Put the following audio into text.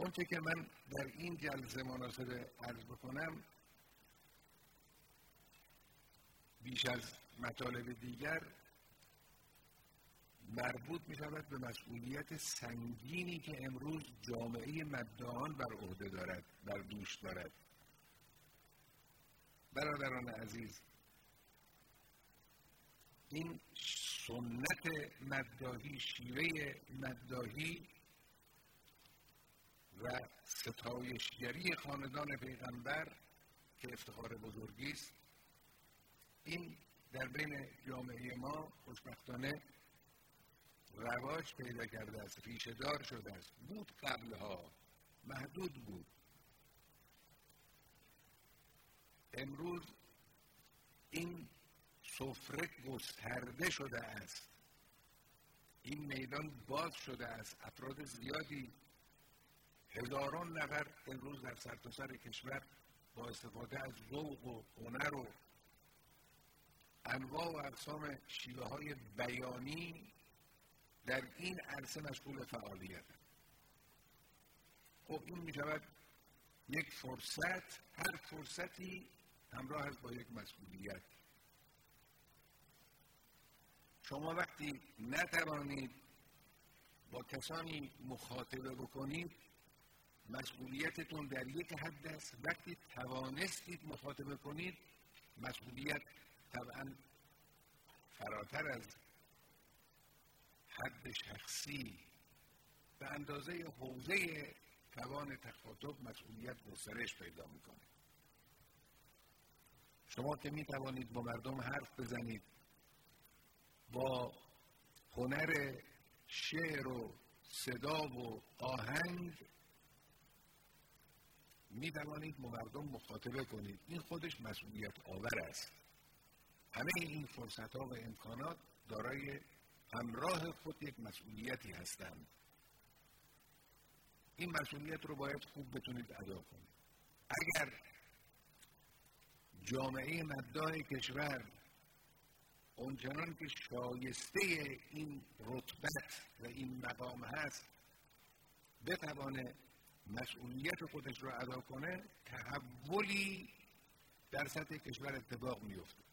اونچه که من در این جلسه مناسب عرض بکنم بیش از مطالب دیگر مربوط می شود به مسئولیت سنگینی که امروز جامعه مدعان بر عهده دارد بر دوش دارد. برادران عزیز این سنت مداهی شیوه مداهی و ستایشگری خاندان پیغمبر که افتخار بزرگی است. این در بین جامعه ما خوشبختانه رواج پیدا کرده است ریشه دار شده است. بود قبلها محدود بود. امروز این سفره گسترده شده است. این میدان باز شده است. افراد زیادی هزاران نفر امروز در سرتاسر سر کشور با استفاده از ذوق و هنر و انواع و اقسام شیوه های بیانی در این عرصه مشغول فعالیت خب این می شود یک فرصت هر فرصتی همراه است با یک مسئولیت. شما وقتی نتوانید با کسانی مخاطبه بکنید مسئولیتتون در یک حد است. وقتی توانستید مخاطبه کنید مسئولیت طبعا فراتر از حد شخصی. به اندازه حوزه توان تخاطب مسئولیت گسترش پیدا می‌کنه. شما که می توانید با مردم حرف بزنید با هنر شعر و صدا و آهنگ می توانید مردم مخاطبه کنید. این خودش مسئولیت آور است. همه این فرصت ها و امکانات دارای همراه خود یک مسئولیتی هستند. این مسئولیت رو باید خوب بتونید ادا کنید. اگر جامعه مداه کشور اونچنان که شایسته این رتبت و این مقام هست بتوانه مسئولیت خودش رو ادا کنه تحولی در سطح کشور اتفاق میفته